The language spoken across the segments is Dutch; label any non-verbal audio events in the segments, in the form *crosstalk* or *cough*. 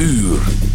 uur.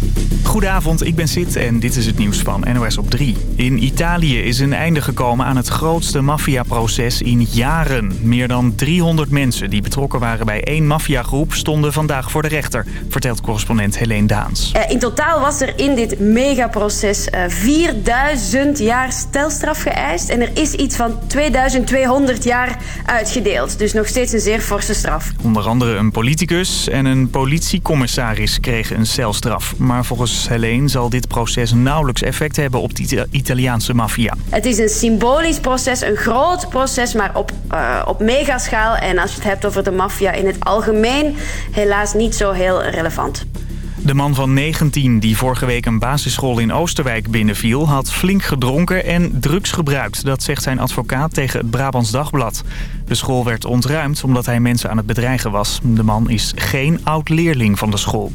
Goedenavond, ik ben Sid en dit is het nieuws van NOS op 3. In Italië is een einde gekomen aan het grootste maffiaproces in jaren. Meer dan 300 mensen die betrokken waren bij één maffiagroep stonden vandaag voor de rechter, vertelt correspondent Helene Daans. Eh, in totaal was er in dit megaproces 4000 eh, jaar stelstraf geëist en er is iets van 2200 jaar uitgedeeld. Dus nog steeds een zeer forse straf. Onder andere een politicus en een politiecommissaris kregen een celstraf. Maar volgens Helene zal dit proces nauwelijks effect hebben op de Italiaanse maffia. Het is een symbolisch proces, een groot proces, maar op, uh, op megaschaal. En als je het hebt over de maffia in het algemeen, helaas niet zo heel relevant. De man van 19 die vorige week een basisschool in Oosterwijk binnenviel... had flink gedronken en drugs gebruikt. Dat zegt zijn advocaat tegen het Brabants Dagblad. De school werd ontruimd omdat hij mensen aan het bedreigen was. De man is geen oud-leerling van de school.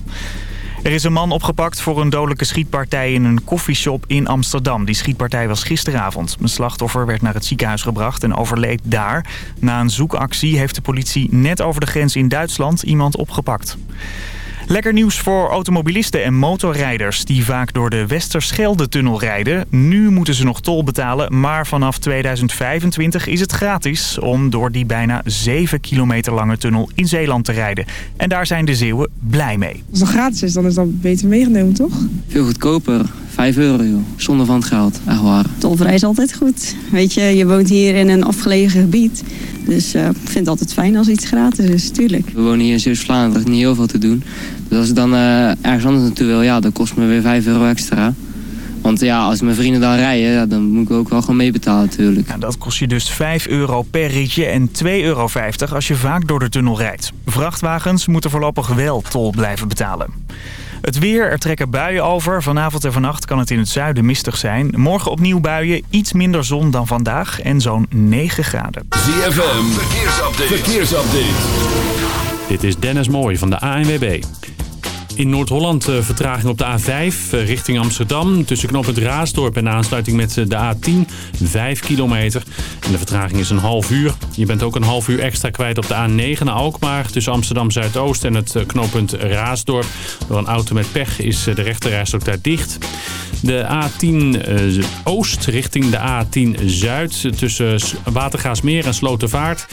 Er is een man opgepakt voor een dodelijke schietpartij in een koffieshop in Amsterdam. Die schietpartij was gisteravond. Een slachtoffer werd naar het ziekenhuis gebracht en overleed daar. Na een zoekactie heeft de politie net over de grens in Duitsland iemand opgepakt. Lekker nieuws voor automobilisten en motorrijders die vaak door de Westerschelde-tunnel rijden. Nu moeten ze nog tol betalen, maar vanaf 2025 is het gratis om door die bijna 7 kilometer lange tunnel in Zeeland te rijden. En daar zijn de Zeeuwen blij mee. Als het nog gratis is, dan is dat beter meegenomen, toch? Veel goedkoper. 5 euro, joh. Zonder van het geld. Echt waar. Tolvrij is altijd goed. Weet je, je woont hier in een afgelegen gebied. Dus uh, ik vind het altijd fijn als iets gratis is, tuurlijk. We wonen hier in Zeeuws-Vlaanderen, niet heel veel te doen. Dus als ik dan uh, ergens anders naartoe wil, ja, dan kost me weer 5 euro extra. Want ja, als mijn vrienden dan rijden, ja, dan moet ik ook wel gewoon meebetalen natuurlijk. Ja, dat kost je dus 5 euro per ritje en 2,50 euro als je vaak door de tunnel rijdt. Vrachtwagens moeten voorlopig wel tol blijven betalen. Het weer, er trekken buien over. Vanavond en vannacht kan het in het zuiden mistig zijn. Morgen opnieuw buien, iets minder zon dan vandaag en zo'n 9 graden. ZFM, verkeersupdate. verkeersupdate. Dit is Dennis Mooij van de ANWB. In Noord-Holland uh, vertraging op de A5 uh, richting Amsterdam. Tussen knooppunt Raasdorp en aansluiting met uh, de A10. 5 kilometer. En de vertraging is een half uur. Je bent ook een half uur extra kwijt op de A9 naar Alkmaar. Tussen Amsterdam Zuidoost en het knooppunt Raasdorp. Door een auto met pech is de rechterrijstok daar dicht. De A10 Oost richting de A10 Zuid. Tussen Watergaasmeer en Slotervaart.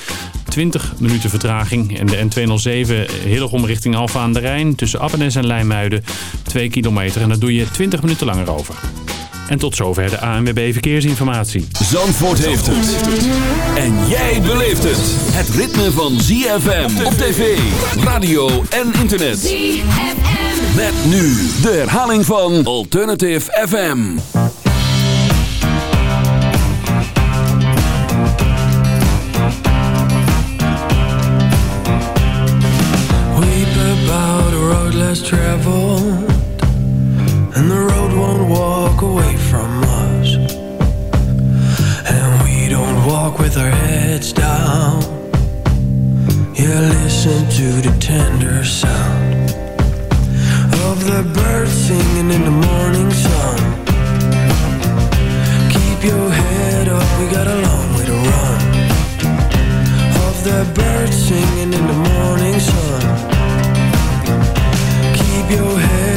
20 minuten vertraging. En de N207 Hillegom richting Alfa aan de Rijn. Tussen Appenes en Leimuiden 2 kilometer. En daar doe je 20 minuten langer over. En tot zover de ANWB Verkeersinformatie. Zandvoort heeft het. En jij beleeft het. Het ritme van ZFM op tv, radio en internet. ZFM. Met nu de herhaling van Alternative FM. Less traveled, and the road won't walk away from us. And we don't walk with our heads down. Yeah, listen to the tender sound of the birds singing in the morning sun. Keep your head up, we got a long way to run. Of the birds singing in the morning sun your head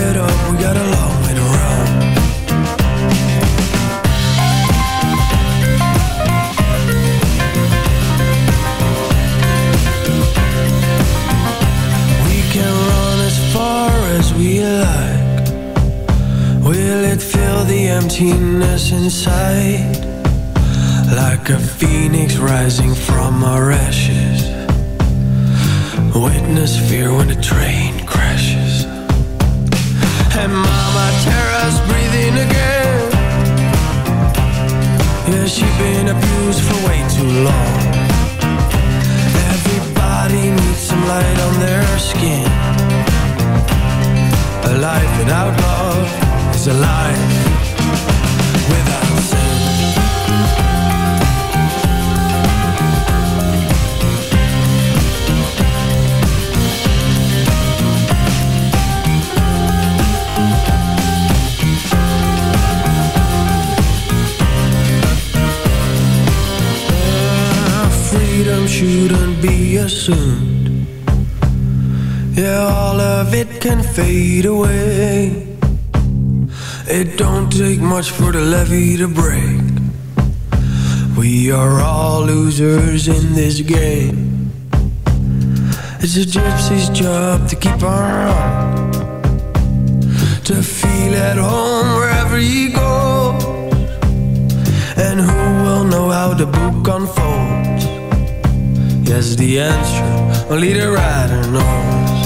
losers in this game. It's a gypsy's job to keep on, to feel at home wherever he goes. And who will know how the book unfolds? Yes, the answer only the writer knows.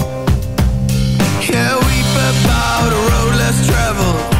Yeah, weep about a road less traveled.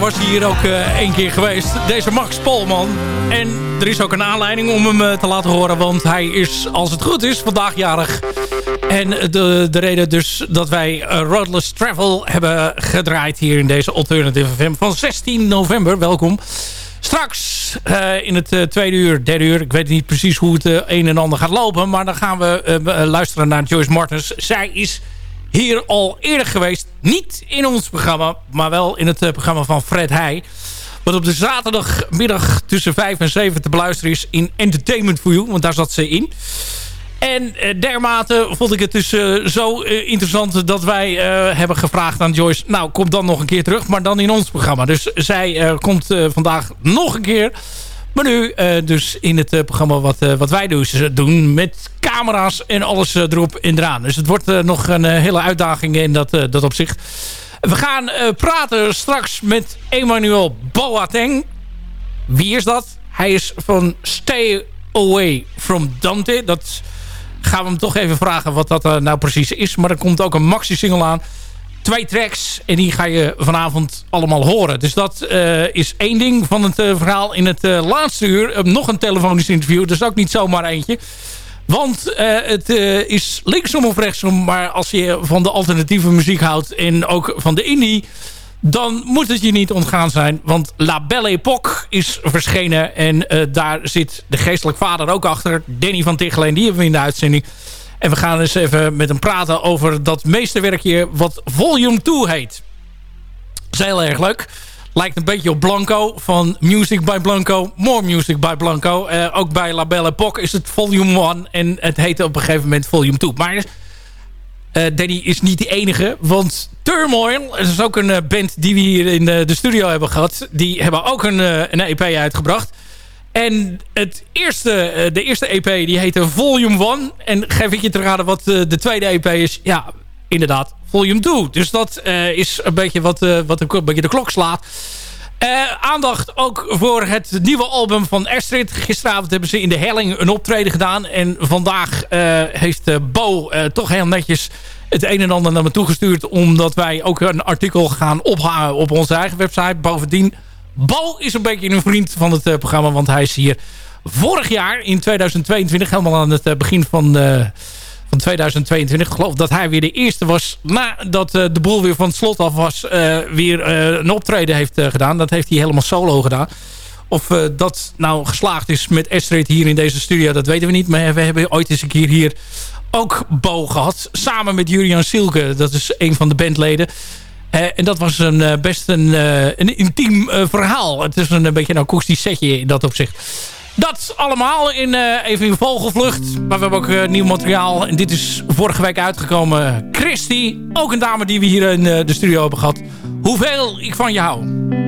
Was hij hier ook eh, één keer geweest. Deze Max Polman. En er is ook een aanleiding om hem eh, te laten horen. Want hij is, als het goed is, vandaag jarig. En de, de reden dus dat wij eh, Roadless Travel hebben gedraaid hier in deze Alternative FM van 16 november. Welkom. Straks in het tweede uur, derde uur, ik weet niet precies hoe het een en ander gaat lopen. Maar dan gaan we luisteren naar Joyce Martens. Zij is hier al eerder geweest. Niet in ons programma, maar wel in het eh, programma van Fred Heij. Wat op de zaterdagmiddag tussen 5 en 7 te beluisteren is in Entertainment for You. Want daar zat ze in. En eh, dermate vond ik het dus eh, zo interessant dat wij hebben gevraagd aan Joyce... nou, kom dan nog een keer terug, maar dan in ons programma. Dus zij komt vandaag nog een keer. Maar nu eh, dus in het eh, programma wat, eh, wat wij dus doen... met camera's en alles erop en eraan. Dus het wordt nog een hele uitdaging in dat, dat opzicht. We gaan praten straks met Emmanuel Boateng. Wie is dat? Hij is van Stay Away from Dante. Dat gaan we hem toch even vragen wat dat nou precies is. Maar er komt ook een maxi-single aan. Twee tracks en die ga je vanavond allemaal horen. Dus dat eh, is één ding van het eh, verhaal. In het eh, laatste uur nog een telefonisch interview. Dus ook niet zomaar eentje. Want het is linksom of rechtsom. Maar als je van de alternatieve muziek houdt en ook van de indie... dan moet het je niet ontgaan zijn. Want La Belle Époque is verschenen. En daar zit de geestelijk vader ook achter. Danny van Ticheleen, die hebben we in de uitzending. En we gaan eens even met hem praten over dat meesterwerkje... wat Volume 2 heet. Dat is heel erg leuk. Lijkt een beetje op Blanco van Music by Blanco. More Music by Blanco. Eh, ook bij La Belle Époque is het Volume 1. En het heette op een gegeven moment Volume 2. Maar eh, Danny is niet de enige. Want Turmoil, dat is ook een eh, band die we hier in de, studio hebben gehad. Die hebben ook een, een EP uitgebracht. En het eerste, eh, de eerste EP die heette Volume 1. En geef ik je te raden wat eh, de tweede EP is. Ja, inderdaad, Volume 2. Dus dat eh, is een beetje wat, eh, wat een, beetje de klok slaat. Aandacht ook voor het nieuwe album van Astrid. Gisteravond hebben ze in de Helling een optreden gedaan. En vandaag heeft Bo toch heel netjes het een en ander naar me toegestuurd. Omdat wij ook een artikel gaan ophangen op onze eigen website. Bovendien, Bo is een beetje een vriend van het eh, programma. Want hij is hier vorig jaar in 2022, helemaal aan het eh, begin van... eh, van 2022. Ik geloof dat hij weer de eerste was nadat uh, de boel weer van het slot af was. Weer een optreden heeft gedaan. Dat heeft hij helemaal solo gedaan. Of dat nou geslaagd is met Astrid hier in deze studio, dat weten we niet. Maar we hebben ooit eens een keer hier ook Bo gehad. Samen met Julian Silke. Dat is een van de bandleden. En dat was een, best een, een intiem verhaal. Het is een, beetje een akoestisch setje in dat opzicht. Dat allemaal in, even in vogelvlucht. Maar we hebben ook nieuw materiaal. En dit is vorige week uitgekomen. Christy, ook een dame die we hier in de studio hebben gehad. Hoeveel ik van je hou.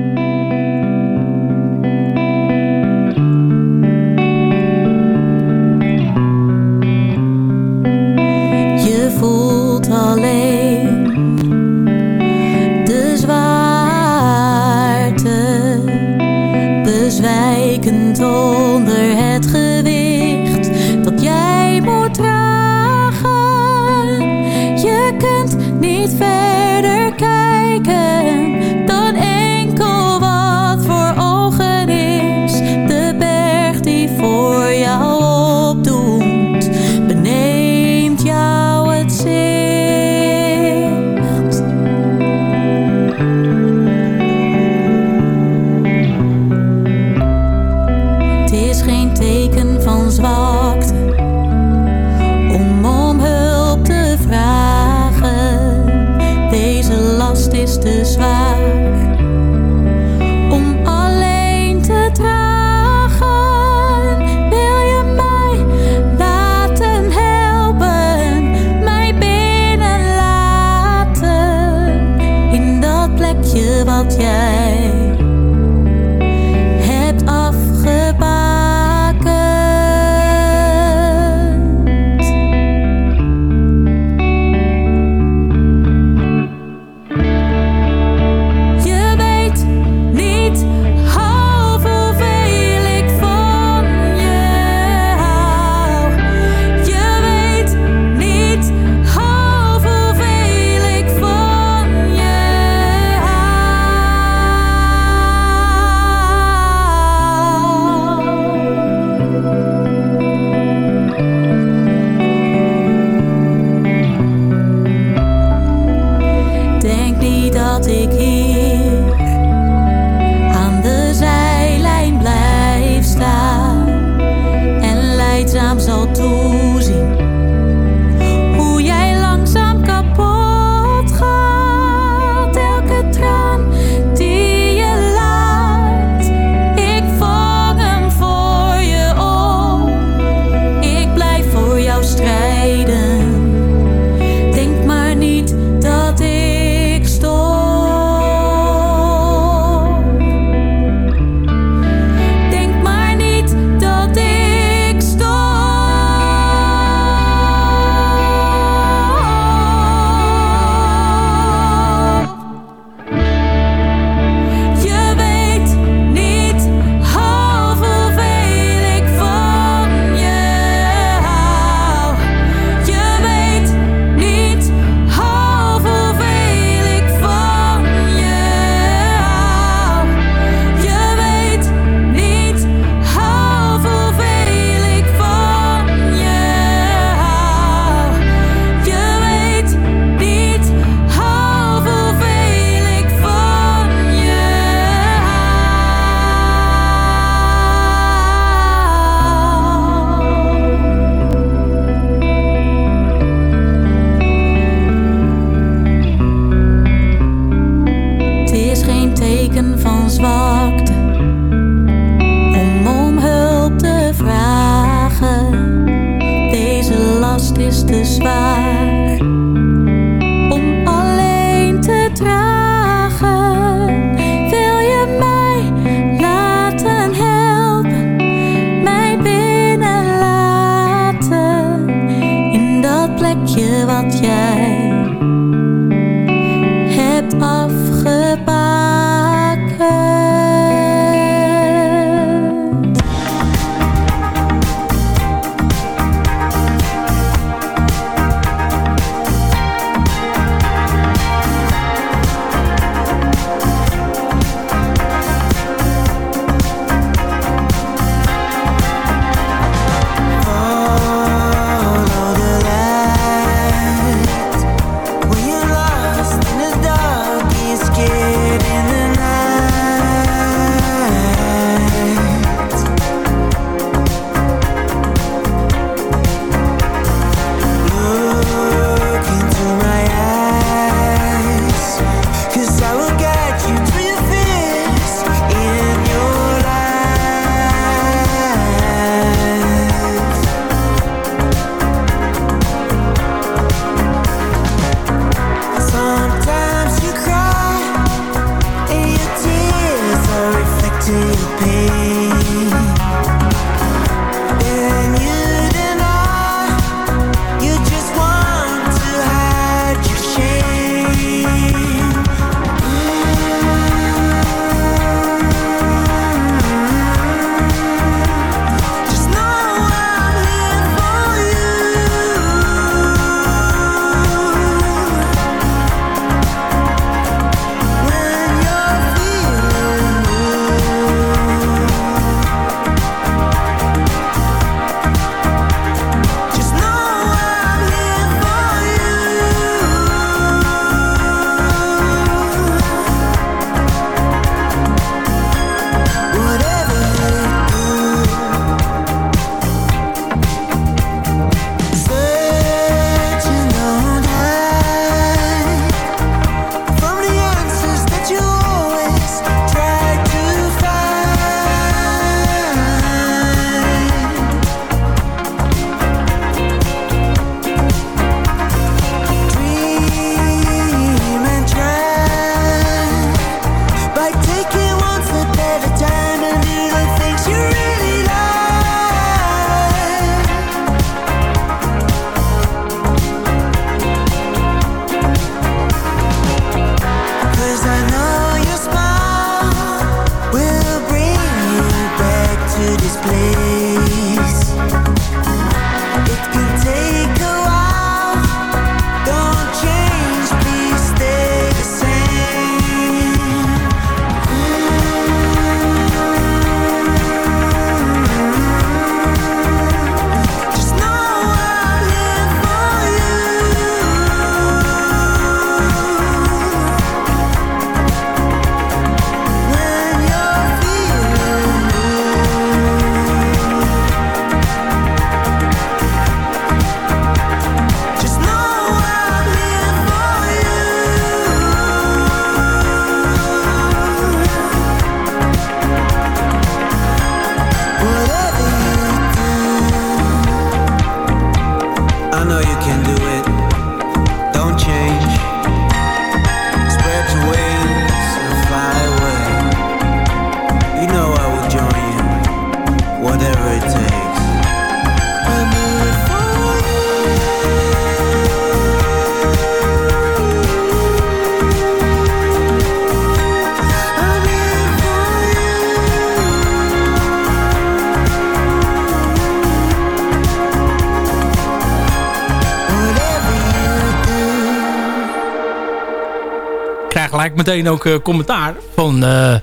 Meteen ook uh, commentaar van uh,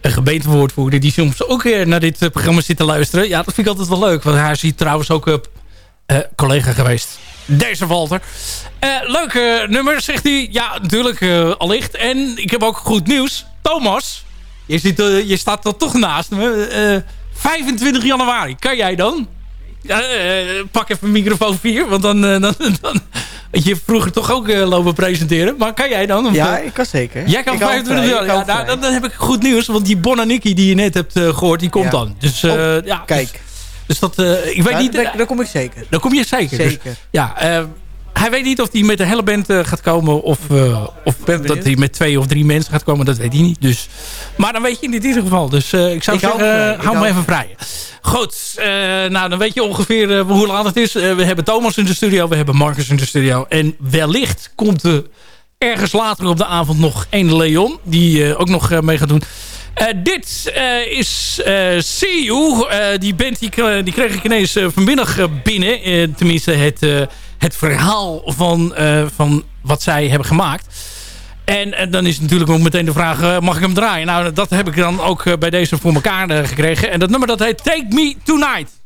een gemeentewoordvoerder... die soms ook weer naar dit uh, programma zit te luisteren. Ja, dat vind ik altijd wel leuk. Want hij ziet trouwens ook collega geweest. Deze Walter. leuke nummer, zegt hij. Ja, natuurlijk allicht. En ik heb ook goed nieuws. Thomas, je, zit, je staat er toch naast me. 25 januari, kan jij dan? pak even microfoon 4, want dan, dan, *laughs* dan, je vroeger toch ook uh, lopen presenteren. Maar kan jij dan? ja, ik kan zeker. Jij kan 25 jaar. Ja, nou, dan, dan, heb ik goed nieuws. Want die Bonaniki die je net hebt uh, gehoord, die komt ja. dan. Dus uh, oh, ja. Kijk. Dus, dus dat, ik weet niet... Daar, kom ik zeker. Daar kom je zeker. Dus, zeker. Dus, ja, hij weet niet of hij met de hele band gaat komen. Of, of dat hij met twee of drie mensen gaat komen. Dat weet hij niet. Dus, maar dan weet je in ieder geval. Dus ik zou ik zeggen, hou me even vrij. Goed, uh, nou dan weet je ongeveer uh, hoe laat het is. Uh, we hebben Thomas in de studio, we hebben Marcus in de studio. En wellicht komt er ergens later op de avond nog een Leon. Die ook nog mee gaat doen. dit is See You. die band die, die kreeg ik ineens vanmiddag binnen. tenminste het, het verhaal van, van wat zij hebben gemaakt. En, dan is natuurlijk ook meteen de vraag, uh, mag ik hem draaien? Nou, dat heb ik dan ook uh, bij deze voor elkaar gekregen. En dat nummer dat heet Take Me Tonight.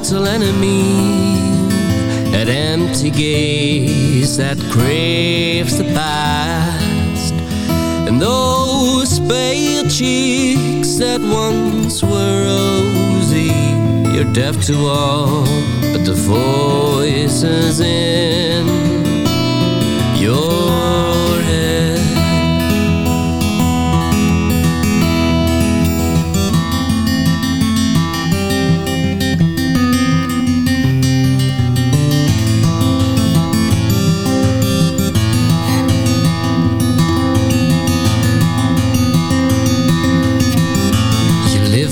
Mortal enemy. That empty gaze that craves the past. And those pale cheeks that once were rosy You're deaf to all but the voices in your head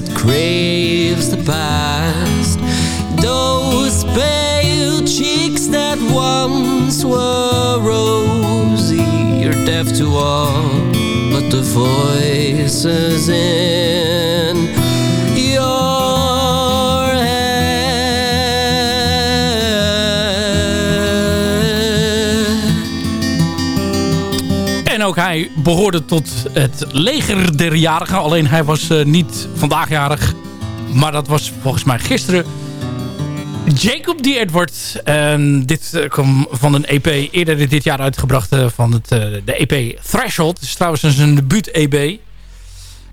that craves the past. Those pale cheeks that once were rosy you're deaf to all but the voices in ook hij behoorde tot het leger der jarigen. Alleen hij was eh, niet vandaag jarig. Maar dat was volgens mij gisteren. Jacob D. Edward. En dit eh, kwam van een EP eerder dit jaar uitgebracht. eh, van het, de EP Threshold. Het is trouwens een debuut-EP.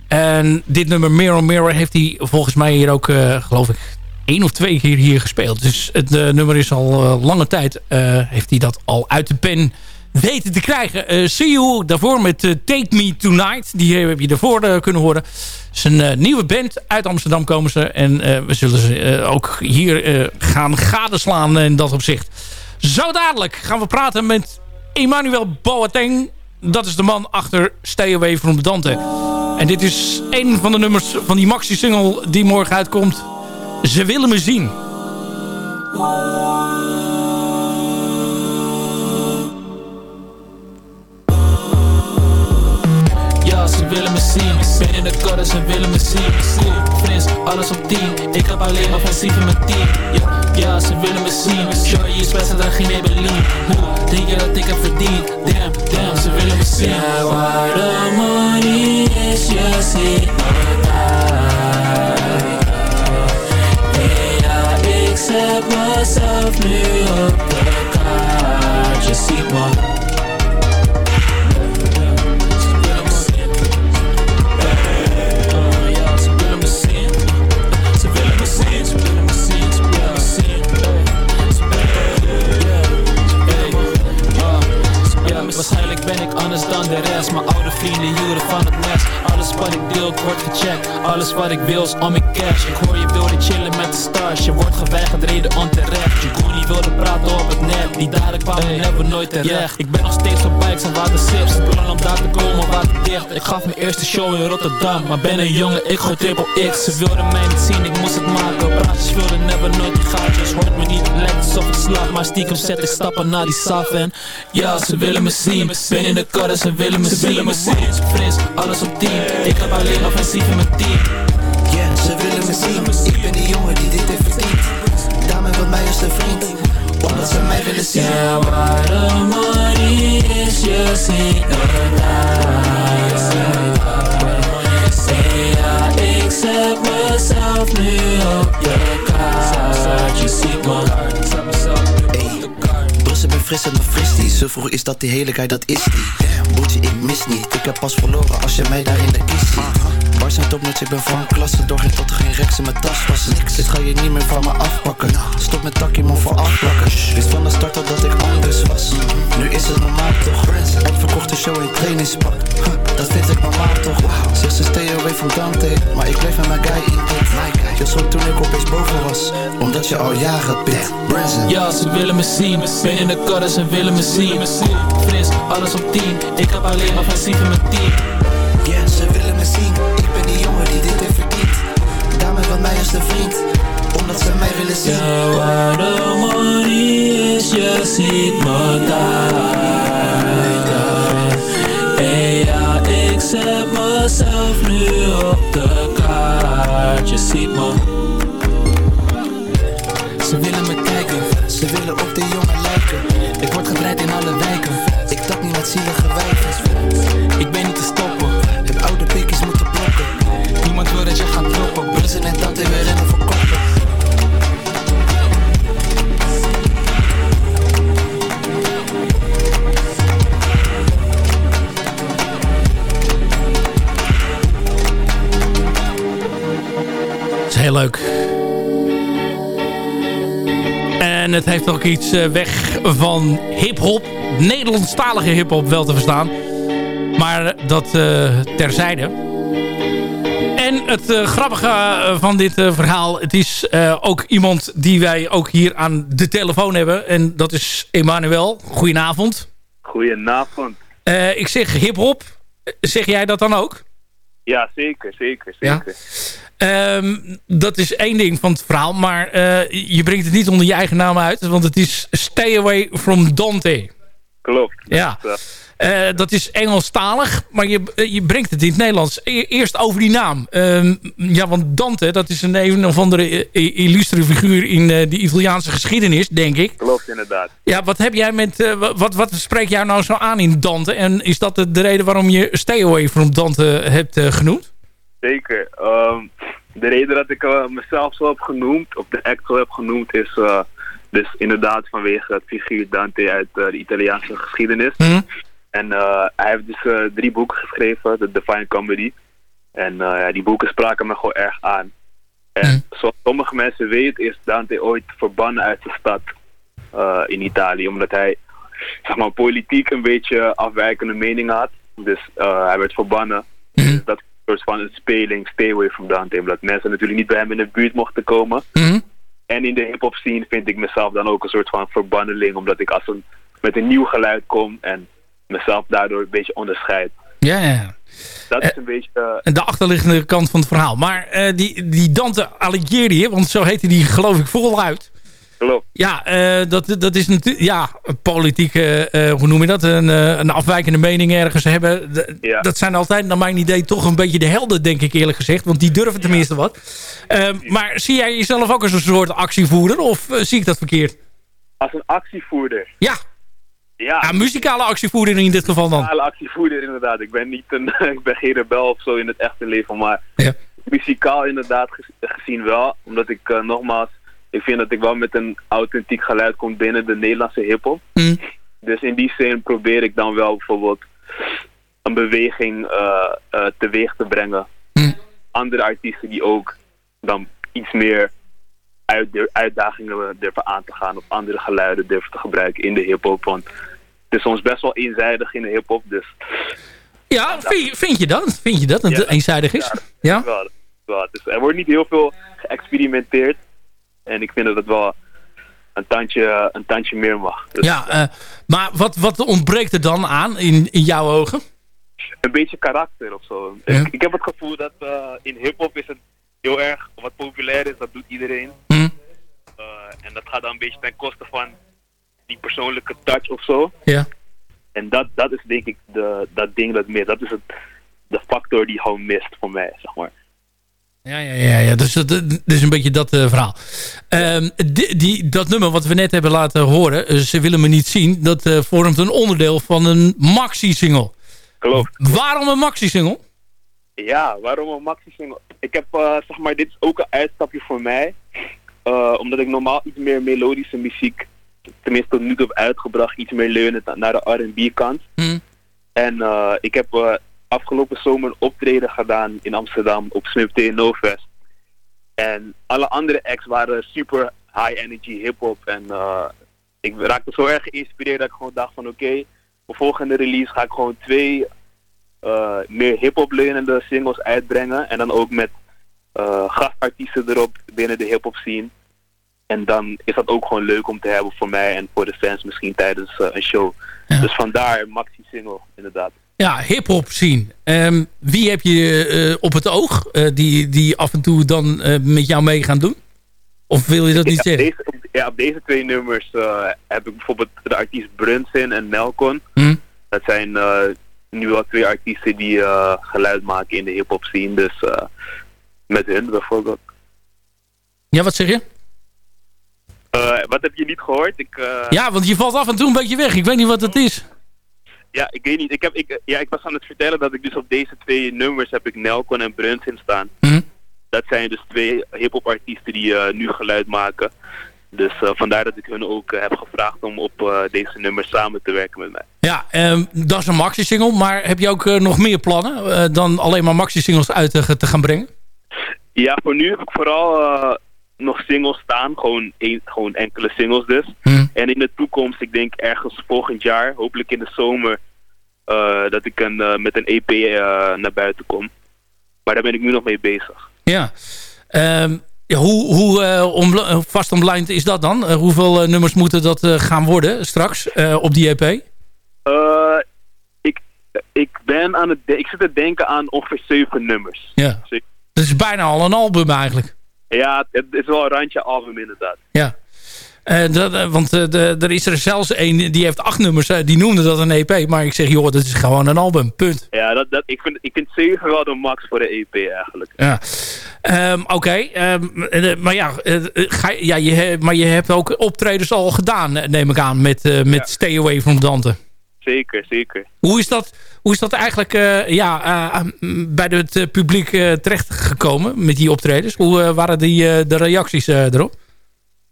En dit nummer Mirror Mirror heeft hij volgens mij hier ook, geloof ik, één of twee keer hier gespeeld. Dus het nummer is al lange tijd, heeft hij dat al uit de pen weten te krijgen. Eh See You daarvoor met eh, Take Me Tonight. Die heb je daarvoor eh, kunnen horen. Het is een eh, nieuwe band. Uit Amsterdam komen ze. En eh, we zullen ze eh, ook hier eh, gaan gadeslaan in dat opzicht. Zo dadelijk gaan we praten met Emmanuel Boateng. Dat is de man achter Stay Away from Dante. En dit is een van de nummers van die maxi-single die morgen uitkomt. Ze willen me zien. Willen me zien. Ben in de kudde, ze willen me zien. Cool, fris, alles op 10. Ik heb alleen offensief in mijn team. Ja, ja, ze willen me zien. Je is best draag geen Maybelline. Hoe denk je dat ik heb verdiend? Damn, damn, ze willen me zien. Ja, waar money is, je ziet ik zet mezelf nu op de kaart. Je ziet me. Mijn oude vrienden hielden van het wordt gecheckt. Alles wat ik wil is om mijn cash. Ik hoor je wilde chillen met de stars. Je wordt geweigerd reden onterecht Je niet wilde praten op het net. Die daden kwamen never nooit terecht. Ik ben nog steeds op bikes en watersips Plan om daar te komen water dicht. Ik gaf mijn eerste show in Rotterdam. Maar ben een jongen, ik gooi triple X. Ze wilden mij niet zien, ik moest het maken. Praatjes wilden never nooit die gaatjes Hoort me niet, lijkt alsof ik slaap. Maar stiekem zet ik stappen naar die saf en Ja, ze willen me zien. Ben in de kar ze willen me zien. Ze willen me zien. Fris, alles op 10 Ik heb alleen ze willen me zien. Ik ben die jongen die dit heeft verdiend Dame wil mij als een vriend Omdat ze mij willen zien. Yeah, waar de money is Je Hey, ja, ik zet mezelf nu op je kaart Brussel ben fris fristie. Zo vroeg is dat die hele guy, dat is die Boetje, ik mis niet. Ik heb pas verloren als je mij daar in de kist ziet Bar zijn topnuts, ik ben van klasse. Door geen tot geen rechts in mijn tas was niks. Dit ga je niet meer van me afpakken. Stop met takkie, man voor afplakken. Wist van de start al dat ik anders was. Nu is het normaal toch? Uitverkochte de show in trainingspak. Huh, Dat vind ik normaal toch? Zeg ze stay away from Dante. Maar ik blijf met mijn guy in dit. Je schrok toen ik opeens boven was. Omdat je al jaren bent. Branson. Ja, ze willen me zien. Ben in de kar, ze willen me zien. Fris, alles op 10 Ik heb alleen offensief in mijn team Yeah, ze willen me zien. Ik ben die jongen die dit heeft verdiend Dame wil mij als een vriend Omdat ze mij willen zien. De money is Je ziet me daar. Hey ja, ik zet mezelf nu heeft ook iets eh, weg van hip-hop. Nederlandstalige hip-hop wel te verstaan. Maar dat uh, terzijde. En het uh, grappige van dit verhaal... het is ook iemand die wij ook hier aan de telefoon hebben. En dat is Emmanuel. Goedenavond. Goedenavond. ik zeg hip-hop. Zeg jij dat dan ook? Ja, zeker, zeker, zeker. Ja? Um, dat is één ding van het verhaal. Maar uh, je brengt het niet onder je eigen naam uit. Want het is Stay Away from Dante. Klopt. Ja. Uh, dat is Engelstalig. Maar je, je brengt het in het Nederlands. E eerst over die naam. Um, ja, want Dante, dat is een een of andere illustre figuur in uh, de Italiaanse geschiedenis, denk ik. Klopt, inderdaad. Ja, wat heb jij met... Uh, wat, wat spreekt jou nou zo aan in Dante? En is dat de, de reden waarom je Stay Away from Dante hebt genoemd? Zeker. Um, de reden dat ik mezelf zo heb genoemd, of de act zo heb genoemd, is... dus inderdaad vanwege het figuur Dante uit de Italiaanse geschiedenis. Mm. En hij heeft dus drie boeken geschreven, de Divine Comedy. En ja, die boeken spraken me gewoon erg aan. En mm. zoals sommige mensen weten is Dante ooit verbannen uit de stad in Italië. Omdat hij zeg maar, politiek een beetje afwijkende mening had. Dus hij werd verbannen. Soort van een speling, stay away from Dante. Omdat mensen natuurlijk niet bij hem in de buurt mochten komen. Mm. En in de hip-hop scene vind ik mezelf dan ook een soort van verbanneling. Omdat ik als een, met een nieuw geluid kom en mezelf daardoor een beetje onderscheid. Ja, ja. Dat is een beetje... Uh, de achterliggende kant van het verhaal. Maar uh, die, die Dante Alighieri, want zo heette die geloof ik voluit. Klopt. Ja, uh, dat, dat is natuurlijk... Ja, politieke, hoe noem je dat? Een, een afwijkende mening ergens hebben. Ja. Dat zijn altijd, naar mijn idee, toch een beetje de helden, denk ik eerlijk gezegd. Want die durven tenminste wat. maar zie jij jezelf ook als een soort actievoerder? Of zie ik dat verkeerd? Als een actievoerder? Ja. Ja, ja, muzikale actievoerder in dit geval dan. Muzikale actievoerder inderdaad. Ik ben niet een, *laughs* ik ben geen rebel of zo in het echte leven, maar ja. muzikaal inderdaad gezien wel. Omdat ik nogmaals, ik vind dat ik wel met een authentiek geluid kom binnen de Nederlandse hiphop. Mm. Dus in die zin probeer ik dan wel bijvoorbeeld een beweging uh, uh, teweeg te brengen. Mm. Andere artiesten die ook dan iets meer uit, uitdagingen durven aan te gaan of andere geluiden durven te gebruiken in de hiphop. Want is soms best wel eenzijdig in de hip-hop. Dus Ja, vind je, vind je dat? Vind je dat het Ja. eenzijdig is? Ja, Ja? wel, wel. Dus er wordt niet heel veel geëxperimenteerd. En ik vind dat het wel een tandje, een tandje meer mag. Dus Ja, eh, maar wat, wat ontbreekt er dan aan in, in jouw ogen? een beetje karakter of zo. Ja. Ik, ik heb het gevoel dat eh, in hip-hop is het heel erg wat populair is, dat doet iedereen. Hm. Eh, en dat gaat dan een beetje ten koste van die persoonlijke touch of zo. Ja. En dat, dat is denk ik de, dat ding dat mist. Dat is het, de factor die gewoon mist voor mij, zeg maar. Ja, ja, ja, ja. Dus dat, is een beetje dat eh, verhaal. Ehm, die, die, dat nummer wat we net hebben laten horen, eh, Ze willen me niet zien, dat eh, vormt een onderdeel van een maxi-single. Klopt. Waarom een maxi-single? Ja, waarom een maxi single? Ik heb, zeg maar, dit is ook een uitstapje voor mij. Omdat ik normaal iets meer melodische muziek, tenminste tot nu toe heb uitgebracht, iets meer leunend naar de R&B kant. Hm. En ik heb afgelopen zomer een optreden gedaan in Amsterdam op Snip TNO Fest. En alle andere acts waren super high energy hip hop. En eh, ik raakte zo erg geïnspireerd dat ik gewoon dacht van oké, voor volgende release ga ik gewoon twee eh, meer hip-hop leunende singles uitbrengen. En dan ook met eh, gastartiesten erop binnen de hip-hop scene. En dan is dat ook gewoon leuk om te hebben voor mij en voor de fans misschien tijdens een show. Dus vandaar een maxi-single, inderdaad. Ja, hip-hop scene. Ehm, wie heb je eh, op het oog eh, die, die af en toe dan eh, met jou mee gaan doen? Of wil je dat niet Ja, zeggen? Deze, op, ja, op deze twee nummers heb ik bijvoorbeeld de artiest Brunson en Melkon. Hm? Dat zijn nu al twee artiesten die geluid maken in de hip-hop scene. Dus met hun bijvoorbeeld. Ja, wat zeg je? Wat heb je niet gehoord? Ik, Ja, want je valt af en toe een beetje weg. Ik weet niet wat het is. Ja, ik weet niet. Ik, heb, ik, ja, ik was aan het vertellen dat ik dus op deze twee nummers heb ik Nelcon en Brunson staan. Hm? Dat zijn dus twee hip-hop artiesten die eh, nu geluid maken. Dus eh, vandaar dat ik hun ook eh, heb gevraagd om op deze nummers samen te werken met mij. Ja, ehm, dat is een maxi-single. Maar heb je ook nog meer plannen dan alleen maar maxi-singles uit te, gaan brengen? Ja, voor nu heb ik vooral nog singles staan. Gewoon, één, gewoon enkele singles dus. Hm. En in de toekomst, ik denk ergens volgend jaar, hopelijk in de zomer, eh, dat ik een, eh, met een EP eh, naar buiten kom. Maar daar ben ik nu nog mee bezig. Ja. Ehm, ja hoe hoe vast omlijnd is dat dan? Hoeveel nummers moeten dat gaan worden straks op die EP? Ik, ik ben aan het, ik zit te denken aan ongeveer zeven nummers. Ja. Dat is bijna al een album eigenlijk. Ja, het is wel een randje album inderdaad. Ja. Eh, dat, eh, want eh, de, er is er zelfs een die heeft acht nummers. die noemde dat een EP. Maar ik zeg, joh, dat is gewoon een album. Punt. Ja, dat, dat, ik, vind, ik vind zeven wel de max voor de EP eigenlijk. Ja. Ehm, Oké. ehm, eh, maar ja, ga, ja je, maar je hebt ook optredens al gedaan, neem ik aan, met, met Stay Away from Dante. Zeker, zeker. Hoe is dat, hoe is dat eigenlijk eh, ja, eh, bij het eh, publiek terechtgekomen met die optredens? Hoe waren die, de reacties erop?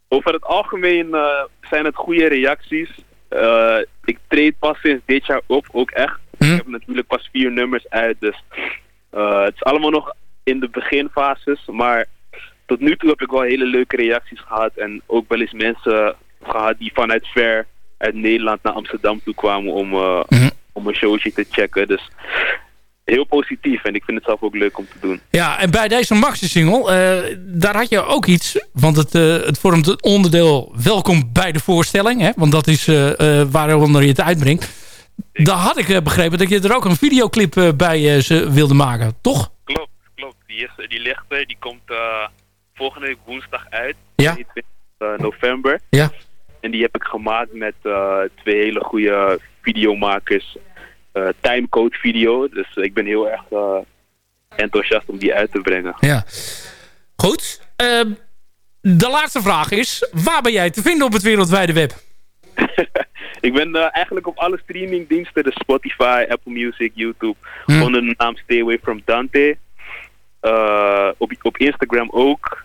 Over het algemeen zijn het goede reacties. Ik treed pas sinds dit jaar op, ook echt. Ik heb natuurlijk pas vier nummers uit, dus het is allemaal nog in de beginfases. Maar tot nu toe heb ik wel hele leuke reacties gehad. En ook wel eens mensen gehad die vanuit ver uit Nederland naar Amsterdam toe kwamen om, eh, om een showtje te checken. Dus heel positief en ik vind het zelf ook leuk om te doen. Ja, en bij deze maxi-single, eh, daar had je ook iets. Want het, eh, het vormt het onderdeel welkom bij de voorstelling. Hè? Want dat is eh eh, waaronder je het uitbrengt. Daar had ik begrepen dat je er ook een videoclip bij eh, ze wilde maken. Toch? Klopt, klopt. Die, is, die ligt er. Die komt eh, volgende week woensdag uit. Ja. 22 november. Ja. En die heb ik gemaakt met eh, twee hele goede videomakers. eh timecode video. Dus ik ben heel erg eh, enthousiast om die uit te brengen. Ja. Goed. Ehm, de laatste vraag is, waar ben jij te vinden op het wereldwijde web? *laughs* Ik ben eigenlijk op alle streamingdiensten, dus Spotify, Apple Music, YouTube, Hm. onder de naam Stay Away From Dante. Op, op Instagram ook.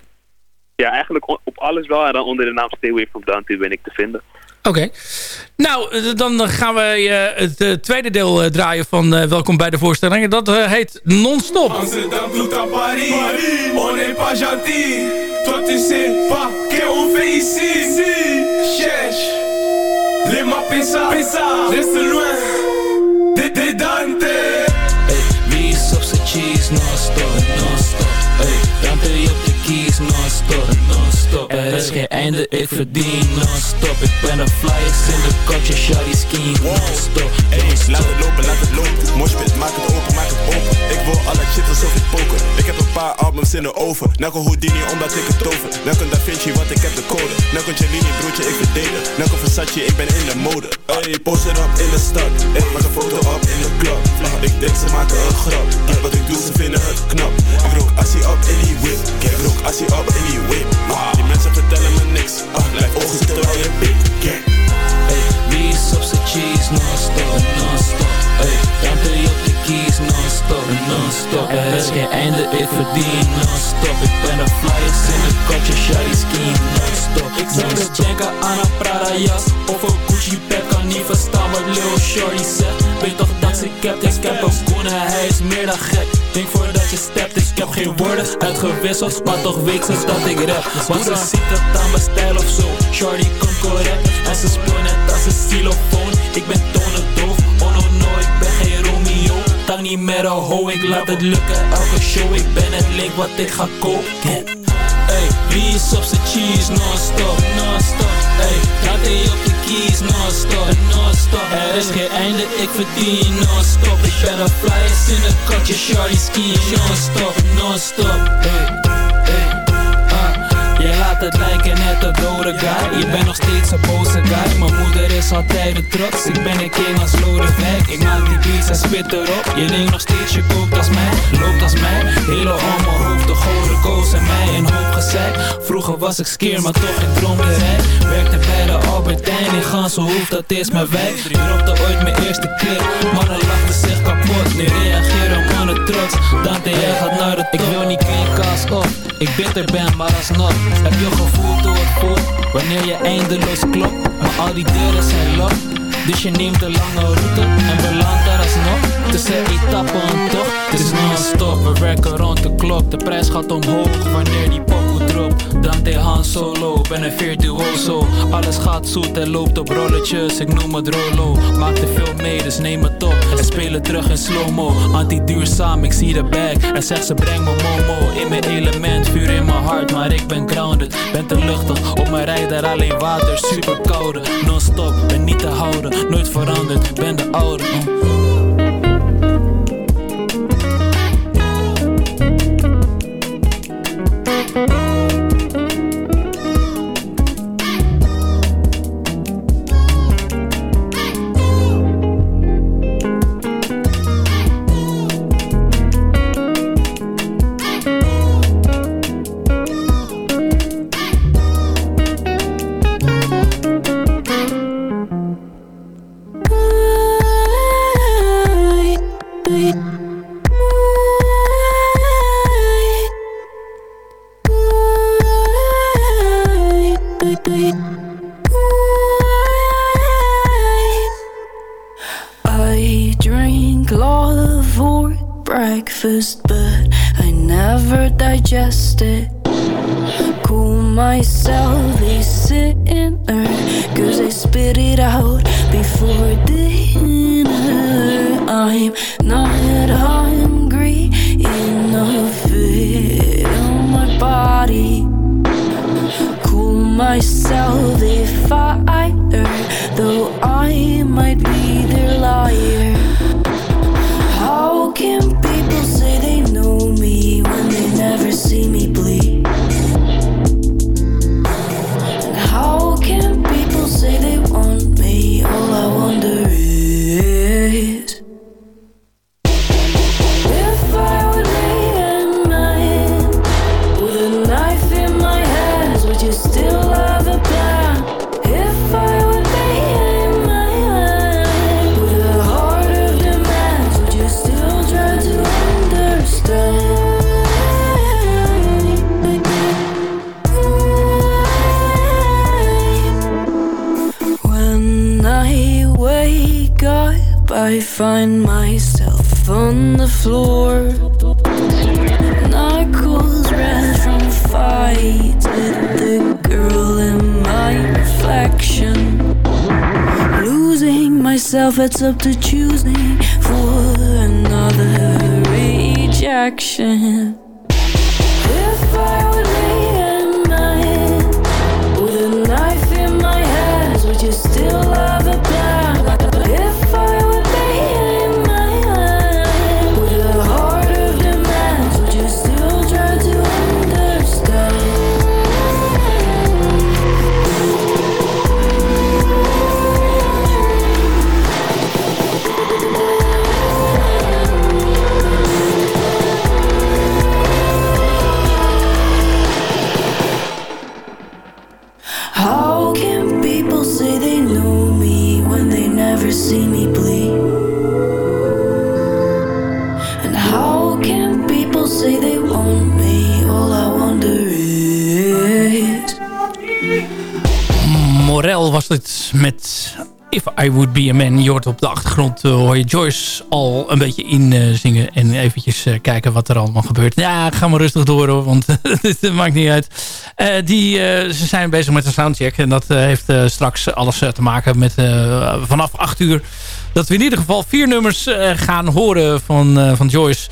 Ja, eigenlijk op alles wel. En dan onder de naam Stay Away From Dante ben ik te vinden. Oké. Nou, eh, dan gaan we eh, het eh, tweede deel draaien van eh, Welkom bij de voorstelling. Dat eh, heet Non-Stop. Amsterdam tout à Paris, on n'est pas gentil. Toi tu sais pas qu'on fait ici. Cherche, les mains pensent ça, reste loin des, des non-stop, non-stop Er is geen einde, ik verdien non-stop. Ik ben een flyers in de kotje, shawty ski non-stop. Hey, laat het lopen, laat het lopen. Moshpit, maak het open, maak het open. Ik wil alle chips alsof ik poker. Ik heb een paar albums in de oven. Nelke Houdini, omdat ik het tover. Nelke Da Vinci, want ik heb de code. Nelke Cellini, broertje, ik verdedig. Nelke Versace, ik ben in de mode. Hey, post it up in de stad. Hey, maak een foto op in de club. Ik denk ze maken een grap. Hey, wat ik doe, ze vinden het knap. Ik rook assie op in die whip. Ik rook assie op in die whip Die mensen vertellen me niks. Ah, Blijf ogen terwijl je pik. Hey, wie is op zijn cheese non-stop, non-stop? Hey, Dante op non-stop, non-stop. Er is geen einde, ik verdien non-stop. Ik ben een flyers in de kotje, shawty ski non-stop. Ik zou dus denken aan een Prada jas Of een Gucci bag, kan niet verstaan wat Lil Shorty zegt. Weet toch dat ik heb, ik heb een koenen, hij is meer dan gek. Denk voordat je stept, ik heb geen woorden uitgewisseld Maar toch weet ze dat ik rap. Want ze ziet het aan mijn stijl of zo. Shorty laat het lukken. Elke show Ik ben het link wat ik ga koken. Hey, wie is op zijn cheese non-stop, non-stop. Laat hij op de keys non-stop, non-stop. Er is geen einde, ik verdien non-stop. Ik ben een in een kotje, shorty ski non-stop, non-stop. Je laat het lijken net een dode guy. Je bent nog steeds een boze guy. Mijn moeder is altijd een trots. Ik ben een king als Lodewijk. Ik maak die beats en spit erop. Je denkt nog steeds je koopt als mij. Loopt als mij. Hele om mijn hoofd De gouden koos en mij een hoop gezeik. Vroeger was ik skeer maar toch ik droomde rijk. Werkte bij de Albertijn in Gansenhoef Dat is mijn wijk. Dropte ooit mijn eerste clip Mannen lachten zich kapot. Nu reageren mannen trots. Dante jij gaat naar de top. Ik wil niet klinken alsof ik bitter ben maar alsnog. Heb je gevoeld hoe het Wanneer je eindeloos klopt Maar al die deuren zijn lock Dus je neemt de lange route En belandt daar alsnog. Tussen etappen en toch Het is non-stop. We werken rond de klok De prijs gaat omhoog. Wanneer die pokoe dropt Dante Han Solo. Ben een virtuoso. Alles gaat zoet en loopt op rolletjes. Ik noem het Rolo. Maak te veel mee dus neem het op. En spelen terug in slow-mo. Anti-duurzaam ik zie de bag. En zegt ze breng me momo In mijn element. Vuur in mijn hart Maar ik ben grounded. Ben te luchtig Op mijn rij daar alleen water. Super koude Non-stop Ben niet te houden Nooit veranderd Ben de oude myself, it's up to choosing for another rejection. If I would lay at night with a knife in my hands, would you still met If I Would Be A Man. Je op de achtergrond eh, hoor je Joyce al een beetje in zingen. En eventjes eh, kijken wat er allemaal gebeurt. Ja, ga maar rustig door hoor, want *laughs* het maakt niet uit. Eh, die, ze zijn bezig met een soundcheck. En dat heeft straks alles te maken met vanaf 8 uur. Dat we in ieder geval vier nummers gaan horen van, van Joyce.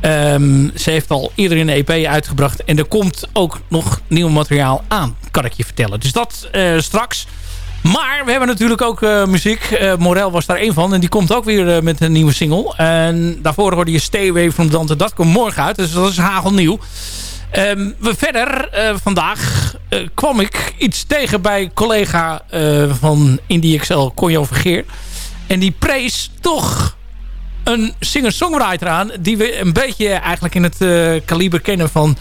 Ehm, ze heeft al eerder een EP uitgebracht. En er komt ook nog nieuw materiaal aan, kan ik je vertellen. Dus dat straks. Maar we hebben natuurlijk ook eh, muziek. Eh, Morel was daar één van. En die komt ook weer eh, met een nieuwe single. En daarvoor hoorde je Stay Away From Dante. Dat komt morgen uit. Dus dat is hagelnieuw. Ehm, we verder, vandaag kwam ik iets tegen bij collega van Indie XL, Conjo Vergeer. En die prees toch een singer-songwriter aan... die we een beetje eigenlijk in het kaliber kennen van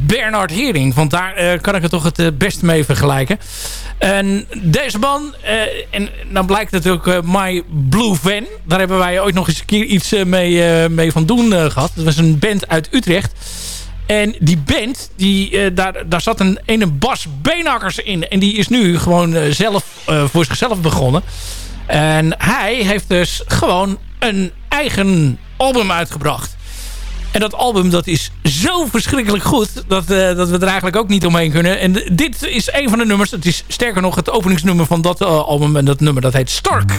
Bernard Hering. Want daar eh, kan ik het toch het eh, best mee vergelijken. En deze man, eh, en dan blijkt natuurlijk eh, My Blue Van. Daar hebben wij ooit nog eens een keer iets mee, mee van doen eh, gehad. Dat was een band uit Utrecht. En die band, die, daar, daar zat een ene Bas Beenakkers in. En die is nu gewoon zelf voor zichzelf begonnen. En hij heeft dus gewoon een eigen album uitgebracht. En dat album dat is zo verschrikkelijk goed... Dat, eh, dat we er eigenlijk ook niet omheen kunnen. En dit is een van de nummers. Het is sterker nog het openingsnummer van dat eh, album. En dat nummer dat heet Stark.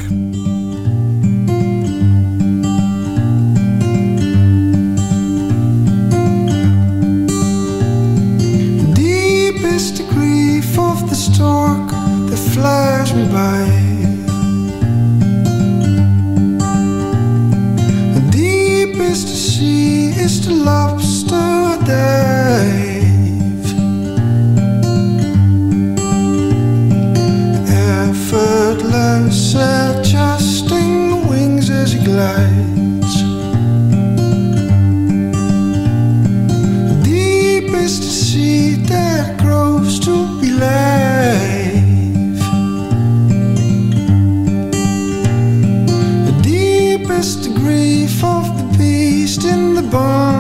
deepest grief of the stork that flies me by. Deepest sea is the lobster dive. Effortless, adjusting the wings as he glides. deepest seed that grows to be life. The deepest grief of the beast in the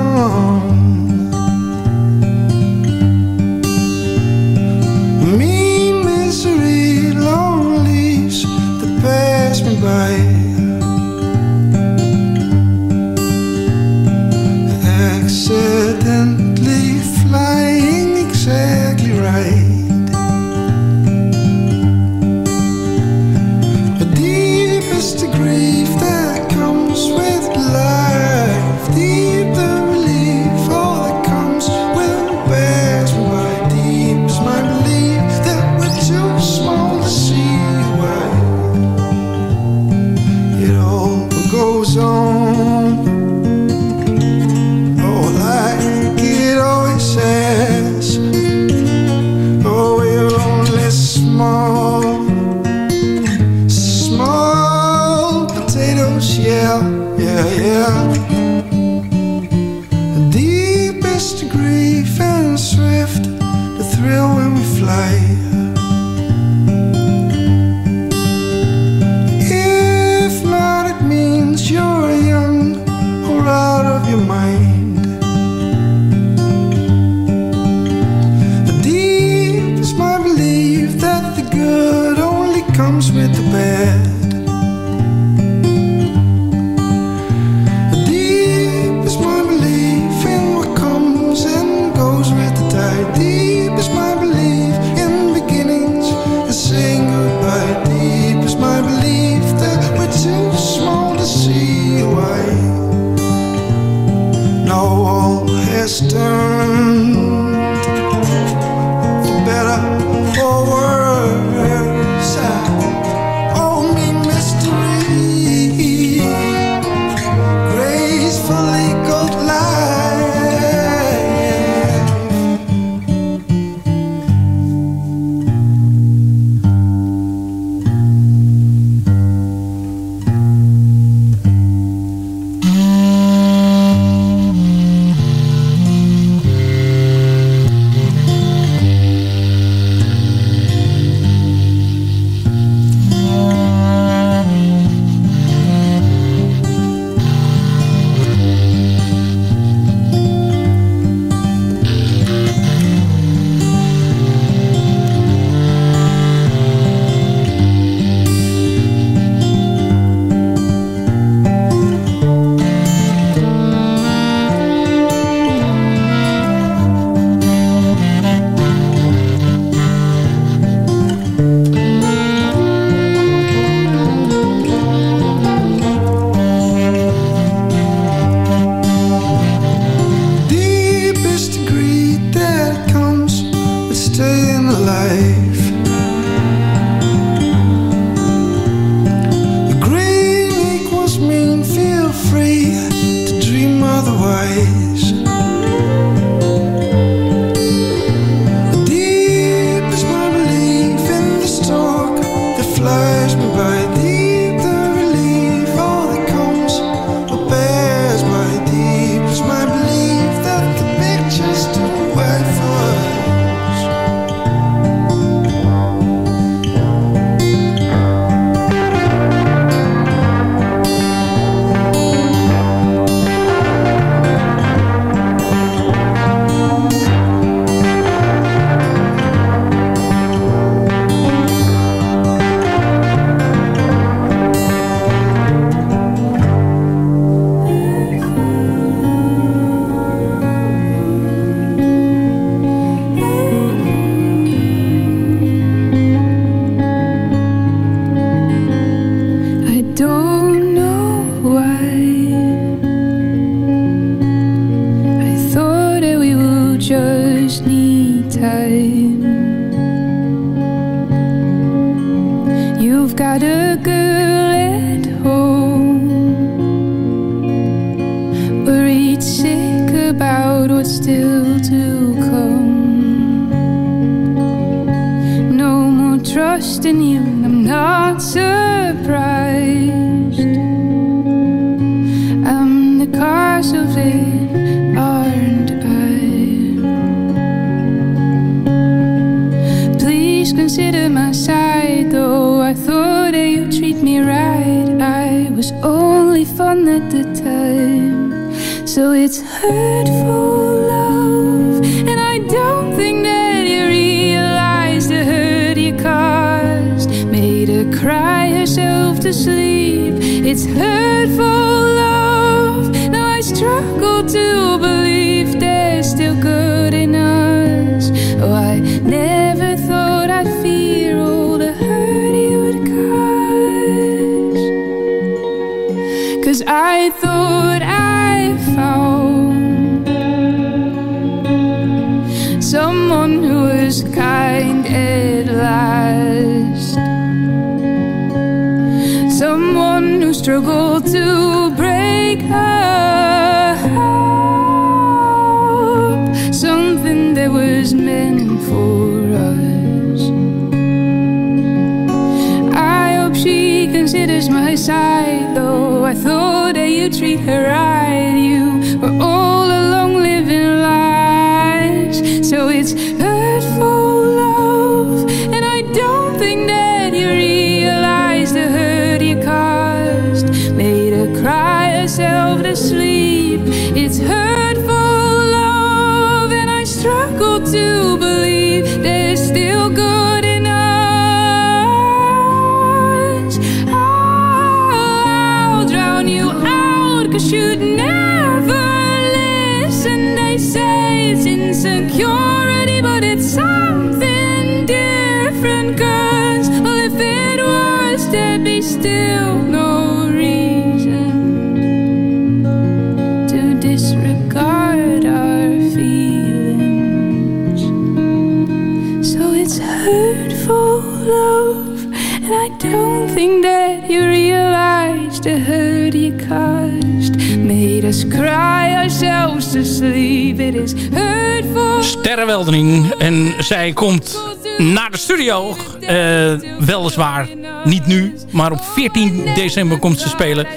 En zij komt naar de studio. Eh, weliswaar niet nu, maar op 14 december komt ze spelen.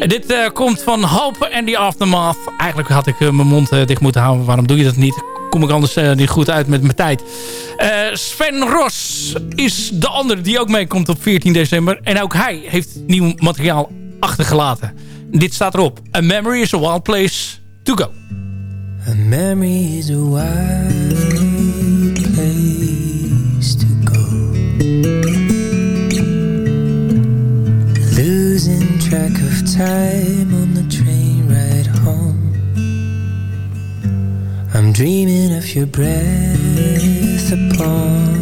En dit eh, komt van Hope and the Aftermath. Eigenlijk had ik eh, mijn mond dicht moeten houden. Waarom doe je dat niet? Kom ik anders niet goed uit met mijn tijd. Sven Ros is de andere die ook meekomt op 14 december. En ook hij heeft nieuw materiaal achtergelaten. Dit staat erop. A memory is a wild place to go. A memory is a wild place to go. Losing track of time on the train ride home. I'm dreaming of your breath upon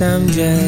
I'm just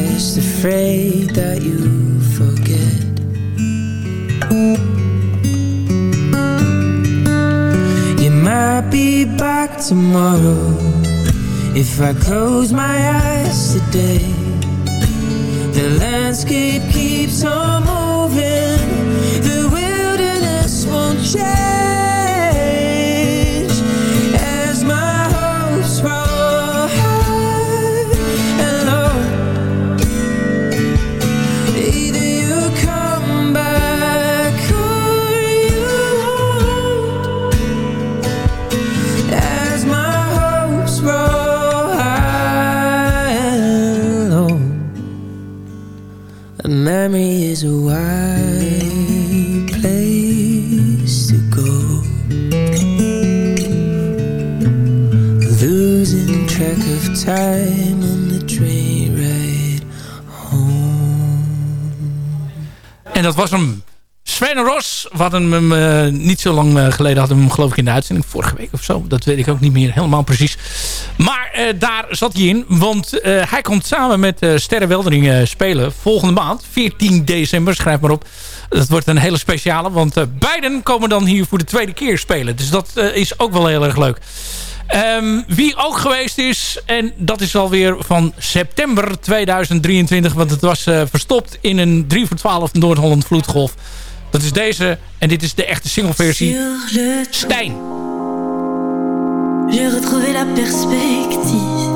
a memory is a wild place to go. Losing track of time on the train ride home En dat was hem. Sven Ros, hadden hem eh, niet zo lang eh, geleden we hem geloof ik in de uitzending. Vorige week of zo. Dat weet ik ook niet meer helemaal precies. Maar eh, daar zat hij in. Want hij komt samen met uh, Sterre Weldering spelen. Volgende maand. 14 december. Schrijf maar op. Dat wordt een hele speciale. Want beiden komen dan hier voor de tweede keer spelen. Dus dat is ook wel heel erg leuk. Ehm, wie ook geweest is, en dat is alweer van september 2023... want het was verstopt in een 3 voor 12 Noord-Holland vloedgolf. Dat is deze, en dit is de echte singleversie. Stijn. J'ai retrouvé la perspective.